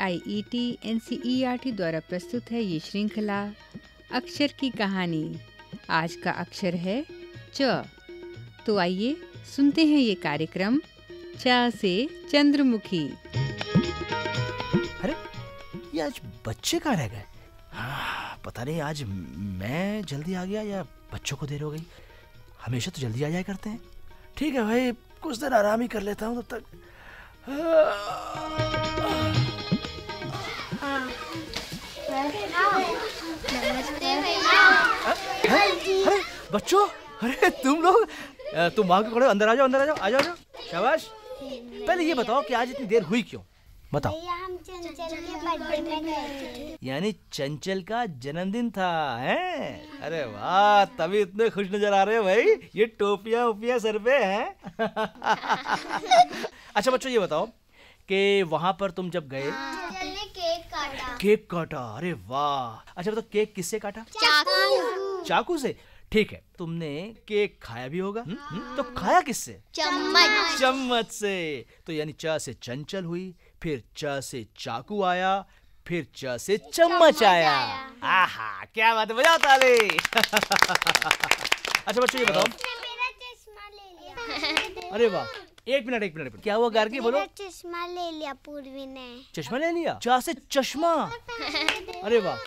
I E T N C R T द्वारा प्रस्तुत है ये श्रृंखला अक्षर की कहानी। आज का अक्षर है च। तो आइए सुनते हैं ये कार्यक्रम च से चंद्रमुखी। अरे ये आज बच्चे कहाँ रह गए? हाँ, पता नहीं आज मैं जल्दी आ गया या बच्चों को देर हो गई? हमेशा तो जल्दी आ जाया करते हैं। ठीक है भाई कुछ देर आराम ही कर लेता हूँ तब तक। अरे बच्चों अरे तुम लोग तुम वहाँ क्यों खड़े अंदर आ जाओ अंदर आ जाओ आ जाओ आ जाओ। शाबाश। पहले ये बताओ कि आज इतनी देर हुई क्यों? बताओ। के यानी चंचल का जन्मदिन था हैं? अरे वाह तभी इतने खुश नज़र आ रहे हो भाई। ये टोपिया ओपियाँ सर पे हैं? अच्छा बच्चों ये बताओ कि वहाँ पर तुम जब गए काटा केक काटा। अरे वाह। अच्छा बताओ केक किससे काटा? चाकू चाकू से? ठीक है तुमने केक खाया भी होगा। हुँ? हुँ? तो खाया किससे? चम्मच। चम्मच से। तो यानी च से चंचल हुई फिर च से चाकू आया फिर च से चम्मच आया। आहा क्या बात है बजाओ ताली अच्छा बच्चों ये बताओ। अरे वाह एक मिनट एक मिनट क्या हुआ गार्गी? बोलो। चश्मा ले लिया पूर्वी ने। चश्मा ले लिया? च से चश्मा? अरे वाह।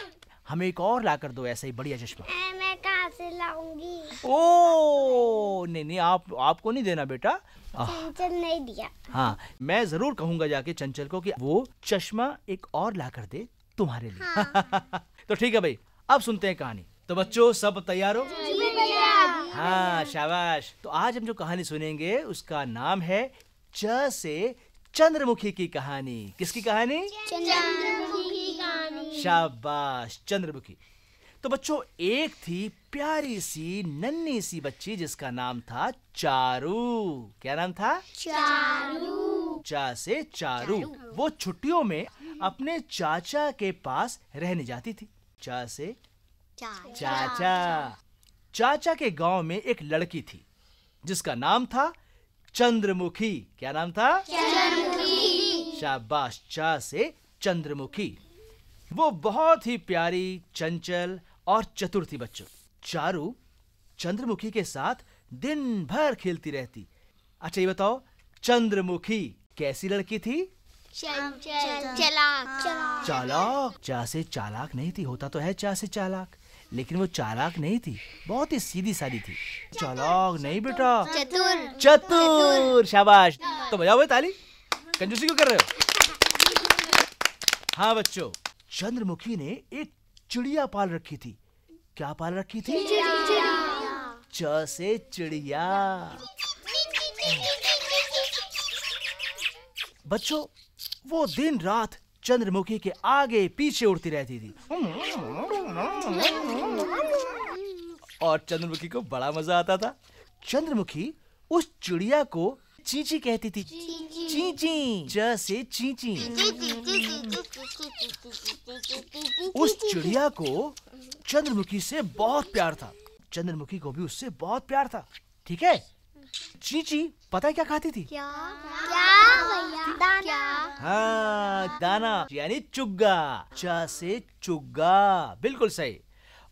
हमें एक और ला कर दो ऐसा ही बढ़िया चश्मा। मैं कहाँ से लाऊँगी? ओ नहीं नहीं आप आपको नहीं देना बेटा। चंचल नहीं दिया। हाँ मैं ज़रूर कहूँगा जाके चंचल को कि वो चश्मा एक और ला कर दे तुम्हारे लिए। हाँ। तो ठीक है भाई अब सुनते हैं कहानी। तो बच्चों सब तैयार हो? हाँ शाबाश। तो आज हम जो कहानी सुनेंगे उसका नाम है च से चंद्रमुखी की कहानी। किसकी कहानी? चंद्रमुखी कहानी। शाबाश चंद्रमुखी। तो बच्चों एक थी प्यारी सी नन्ही सी बच्ची जिसका नाम था चारू। क्या नाम था? चारू। चा से चारू। वो छुट्टियों में अपने चाचा के पास रहने जाती थी। चा से चाचा। चाचा के गाँव में एक लड़की थी जिसका नाम था चंद्रमुखी। क्या नाम था? चंद्रमुखी। शाबाश चा से चंद्रमुखी। वो बहुत ही प्यारी चंचल और चतुर थी बच्चों। चारू चंद्रमुखी के साथ दिन भर खेलती रहती। अच्छा ये बताओ चंद्रमुखी कैसी लड़की थी? चलाक। चालाक। चा से चालाक नहीं थी होता तो है चा से चालाक। लेकिन वो चालाक नहीं थी। बहुत ही सीधी सादी थी। चालाक नहीं बेटा। चतुर। चतुर। शाबाश। तो बजाओ भाई ताली। कंजूसी क्यों कर रहे हो? हाँ बच्चों चंद्रमुखी ने एक चिड़िया पाल रखी थी। क्या पाल रखी थी? च से चिड़िया। बच्चों वो दिन रात चंद्रमुखी के आगे पीछे उड़ती रहती थी। और चंद्रमुखी को बड़ा मज़ा आता था। चंद्रमुखी उस चिड़िया को चींची कहती थी। चींची। जैसे चींची। उस चिड़िया को चंद्रमुखी से बहुत प्यार था। चंद्रमुखी को भी उससे बहुत प्यार था। ठीक है? चींची पता है क्या खाती थी? क्या? क्या भैया? दाना। हाँ दाना यानी चुग्गा। च से चुग्गा। बिल्कुल सही।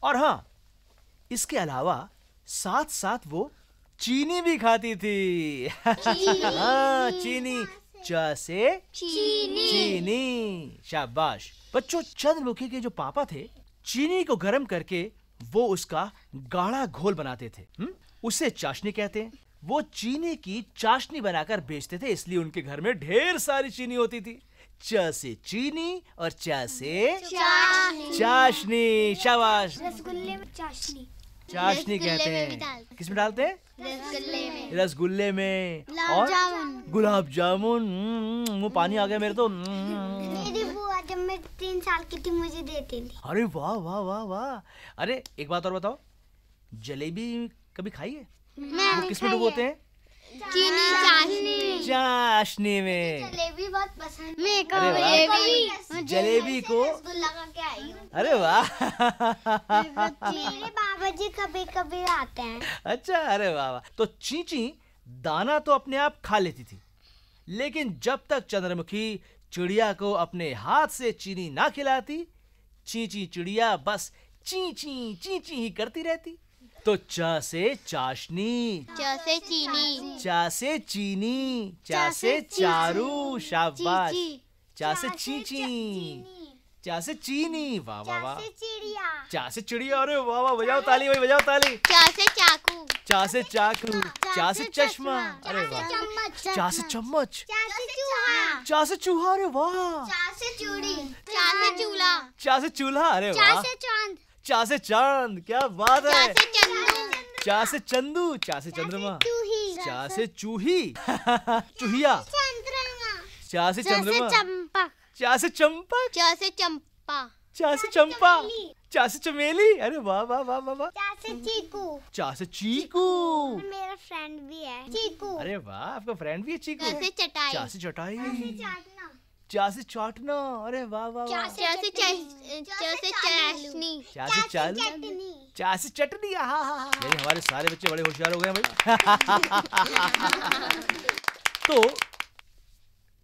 और हाँ इसके अलावा साथ साथ वो चीनी भी खाती थी। हाँ चीनी। च से चीनी। चीनी। शाबाश। बच्चों चंद्रमुखी के जो पापा थे चीनी को गर्म करके वो उसका गाढ़ा घोल बनाते थे। हुँ? उसे चाशनी कहते हैं। वो चीनी की चाशनी बनाकर बेचते थे इसलिए उनके घर में ढेर सारी चीनी होती थी। च से चीनी और च से चाशनी शाबाश। रसगुल्ले में चाशनी। चाशनी कहते में हैं। डालते। किसमें डालते हैं? रसगुल्ले में। रसगुल्ले में। और गुलाब जामुन हम्म, मुँह पानी आ गया मेरे तो। हम्म। मेरी बुआ जब मैं तीन साल की थी मुझे देती थी। अरे वाह वाह वाह वाह। अरे एक बात और बताओ। जलेबी कभी खाई है? मैं वो किसमें डुबोते हैं चीनी चाशनी। चाशनी में। जलेबी बहुत पसंद मैं अरे वाह। जलेबी को का अरे वाह। मेरे बाबा जी कभी कभी आते हैं। अच्छा अरे वाह वाह। तो चींची दाना तो अपने आप खा लेती थी। लेकिन जब तक चंद्रमुखी चिड़िया को अपने हाथ से चीनी ना खिलाती ची ची चिड़िया बस ची ची ची ची ही करती रहती। तो च से चाशनी च से चीनी चा से चीनी चा से चारू शाबाश चा से चीची चा से चीनी वाह वाह वाह चिड़िया चा से चिड़िया अरे वाह वाह बजाओ ताली भाई बजाओ ताली च से चाकू चा से चाकू चा से चश्मा अरे वाह चा से चम्मच चा से चूहा चा से चूहा अरे वाह चा से चूड़ी चा से चूल्हा चा से चूल्हा अरे चा वाह से चाँद चा से चाँद क्या बात चा है। से चंदू चा से चंदू चा से चंद्रमा चा से चूही चूहिया। चा से चंद्रमा चा से चंपा चा से चंपा चा से चंपा चा से चमेली अरे वाह वाह वाह वाह वाह। चा से चीकू चा से चीकू मेरा फ्रेंड भी है। चीकू। अरे वाह आपका फ्रेंड भी है चीकू। चा से चटाई। चा से चटाई चाटना चा से चाटना? अरे वाह वाह वाह। चा से चा चाशनी चा चटनी? चा से चटनी? हाँ हाँ हाँ यही हमारे सारे बच्चे बड़े होशियार हो गए भाई। तो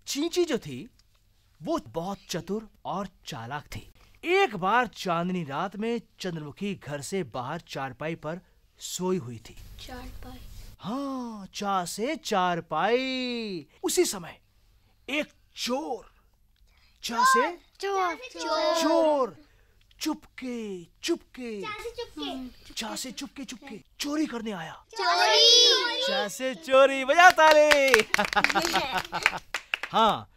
चींची जो थी वो बहुत चतुर और चालाक थी। एक बार चांदनी रात में चंद्रमुखी घर से बाहर चारपाई पर सोई हुई थी। चारपाई। हाँ चा से चारपाई। उसी समय एक चोर चा से? चोर। चोर। चोर चुपके। चुपके। चुपके चा से चुपके। चुपके चोरी करने आया। चोरी। चा से चोरी बजा ताली। हाँ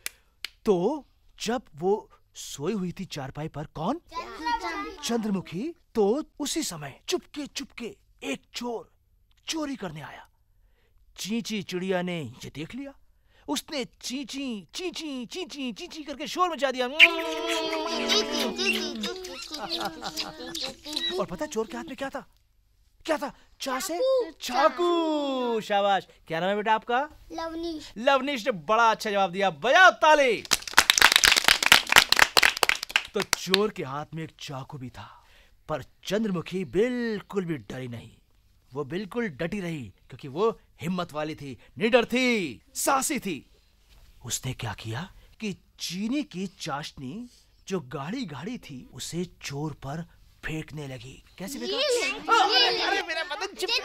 तो जब वो सोई हुई थी चारपाई पर कौन? चंद्रमुखी। तो उसी समय चुपके चुपके एक चोर चोरी करने आया। चींची चिड़िया ने ये देख लिया। उसने चींची चींची चींची चींची करके शोर मचा दिया। और पता चोर के हाथ में क्या था? क्या था? चा से चाकू। शाबाश। क्या नाम है बेटा आपका? लवनी लवनीश ने बड़ा अच्छा जवाब दिया। बजाओ ताली। तो चोर के हाथ में एक चाकू भी था पर चंद्रमुखी बिल्कुल भी डरी नहीं। वो बिल्कुल डटी रही क्योंकि वो हिम्मत वाली थी निडर थी साहसी थी। उसने क्या किया कि चीनी की चाशनी जो गाढ़ी गाढ़ी थी उसे चोर पर फेंकने लगी। कैसे फेंका अरे, अरे मेरा बदन चिपक।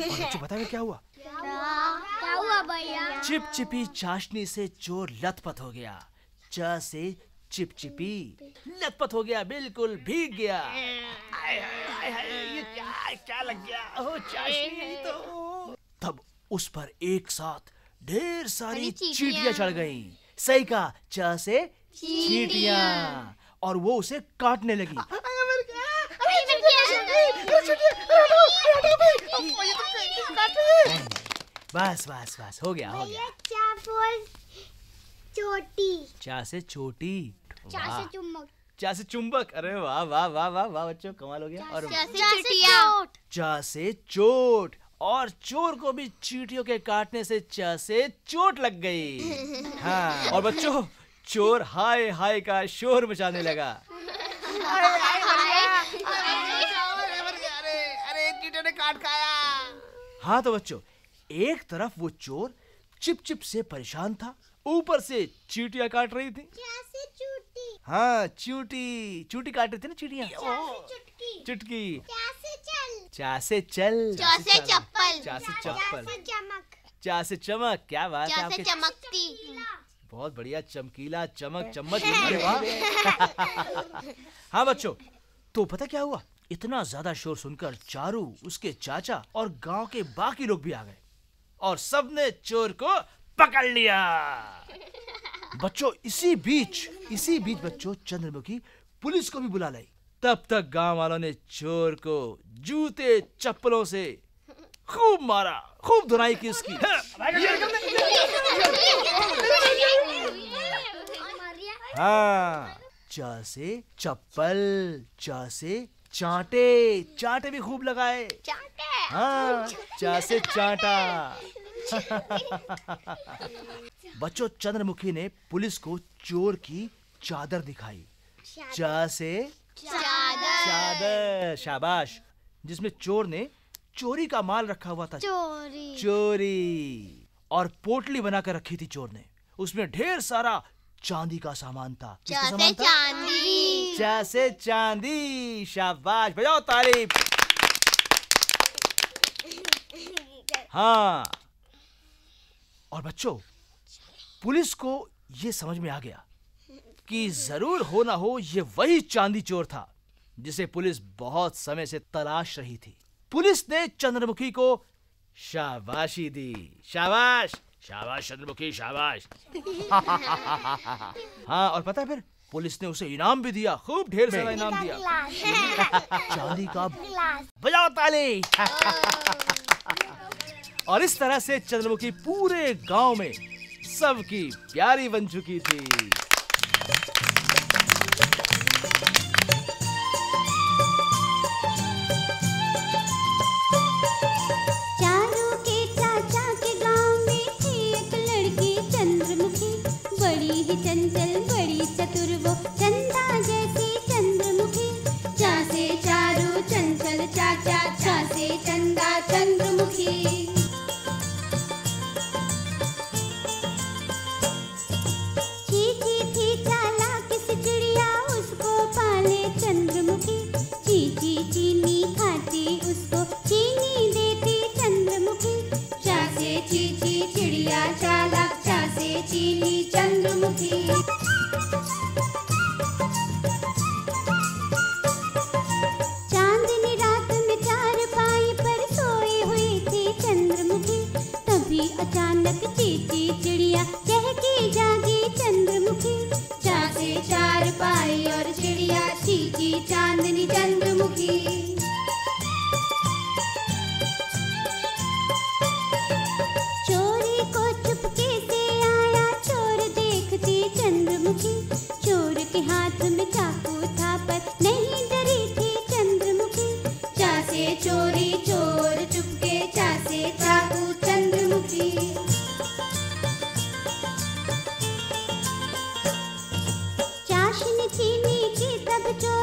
और बच्चों क्या हुआ? क्या हुआ भैया? चिपचिपी चाशनी से चोर लथपथ हो गया। च से चिपचिपी। लथपथ हो गया बिल्कुल भीग गया। आय, आय, आय, ये क्या क्या लग गया? ओ चाशनी तो। तब उस पर एक साथ ढेर सारी चींटियाँ। चींटियाँ चढ़ गईं। सही कहा च से चींटियाँ। और वो उसे काटने लगी। बस बस बस हो गया हो गया। चोटी। चा से छोटी चा वाह। से चुम्बक चा से चुंबक। अरे वाह वाह वाह वाह वाह बच्चों कमाल हो गया। और चा से चुटिया। चा से चोट। और चोर को भी चीटियों के काटने से चा से चोट लग गई। हाँ और बच्चों चोर हाय हाय का शोर मचाने लगा। हाँ तो बच्चों एक तरफ़ वो चोर चिप चिप से परेशान था ऊपर से चींटियाँ काट रही थी। चा से चूटी हाँ चूटी चूटी काट रही थी ना चिड़िया चुटकी। चुटकी। चा चल। चा से चल चा से चप्पल। चा से चा चप्पल। से चमक। चा से चमक क्या बात है आपके। चमकती। बहुत बढ़िया चमकीला चमक चम्मच। अरे वाह। हाँ बच्चों तो पता क्या हुआ? इतना ज़्यादा शोर सुनकर चारू उसके चाचा और गाँव के बाकी लोग भी आ गए। और सबने चोर को पकड़ लिया। बच्चों इसी बीच इसी बीच बच्चों चंद्रमुखी पुलिस को भी बुला लाई। तब तक गाँव वालों ने चोर को जूते चप्पलों से खूब मारा खूब धुनाई की उसकी। हाँ चा से चप्पल चा से चांटे चांटे भी खूब लगाए। हाँ चा से चांटा। बच्चों चंद्रमुखी ने पुलिस को चोर की चादर दिखाई। चा से चादर। चादर शाबाश। जिसमें चोर ने चोरी का माल रखा हुआ था। चोरी। चोरी। और पोटली बनाकर रखी थी चोर ने। उसमें ढेर सारा चांदी का सामान था। जैसे सामान था? चांदी। जैसे चांदी। शाबाश। बजाओ तारीफ़। हाँ। और बच्चों पुलिस को ये समझ में आ गया कि ज़रूर हो ना हो ये वही चांदी चोर था जिसे पुलिस बहुत समय से तलाश रही थी। पुलिस ने चंद्रमुखी को शाबाशी दी। शाबाश! शाबाश चंद्रमुखी शाबाश! हाँ और पता है फिर पुलिस ने उसे इनाम भी दिया खूब ढेर सारा इनाम दिया। चांदी का बजाओ ताली! और इस तरह से चंद्रमुखी पूरे गाँव में सबकी प्यारी बन चुकी थी। चंचल बड़ी चतुर वो चंदा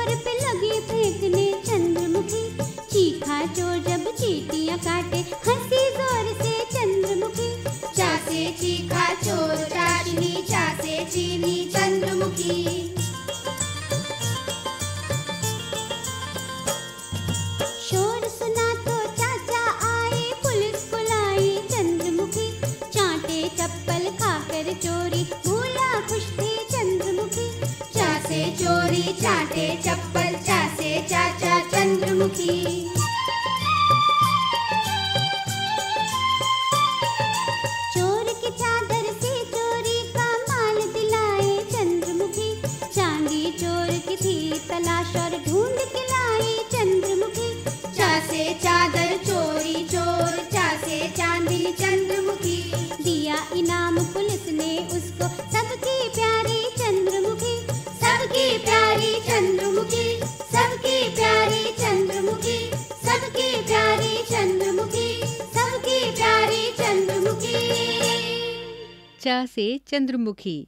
पे लगे फेंकने चंद्रमुखी। चीखा चोर जब चीटियाँ काटे चाटे चप्पल चासे चाचा चंद्रमुखी। चा से चंद्रमुखी।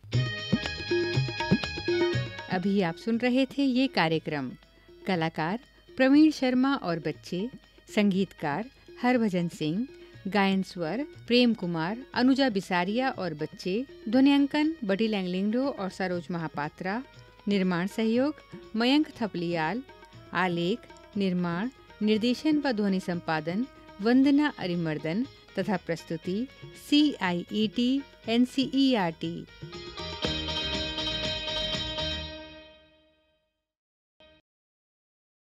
अभी आप सुन रहे थे ये कार्यक्रम। कलाकार प्रवीण शर्मा और बच्चे, संगीतकार हरभजन सिंह, गायन स्वर प्रेम कुमार, अनुजा बिसारिया और बच्चे ध्वनियांकन बटी लैंगलिंगडो और सरोज महापात्रा, निर्माण सहयोग मयंक थपलियाल, आलेख, निर्माण, निर्देशन व ध्वनि संपादन वंदना अरिमर्दन तथा प्रस्तुति सी आई ई टी एन सी